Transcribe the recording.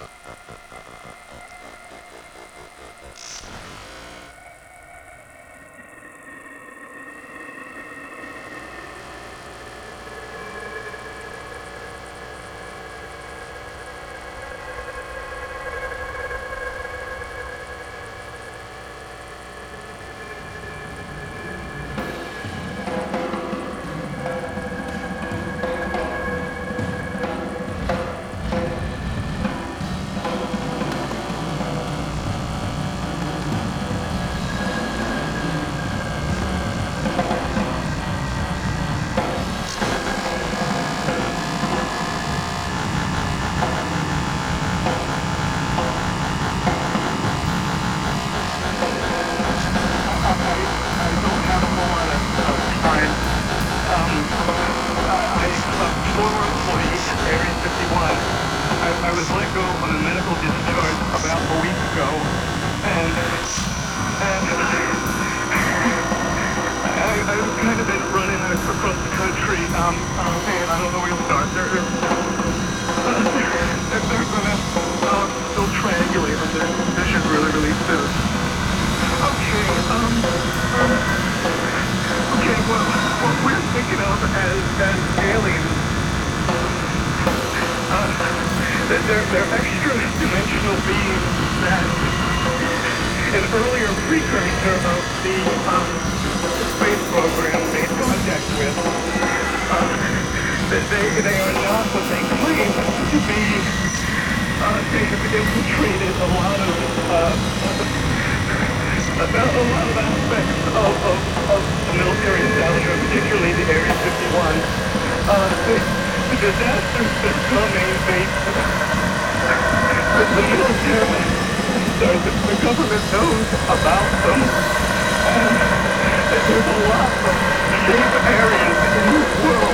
uh, uh, uh. I was let go on a medical discharge about a week ago, and and I, I've kind of been running across the country, um, um man, I don't know where to start. They're, they're, they're gonna um, still triangulate on this mission really, really soon. Okay, um, um they're, they're, extra-dimensional beings that an earlier precursor of the, um, space program made contact with. Uh, they, they, are not what they claim to be. Uh, they have infiltrated a lot of, uh, a, a lot of aspects of, of, of the military establishment, particularly the Area 51. Uh, disasters that coming, the, military, the, government knows about them. There's a lot of safe areas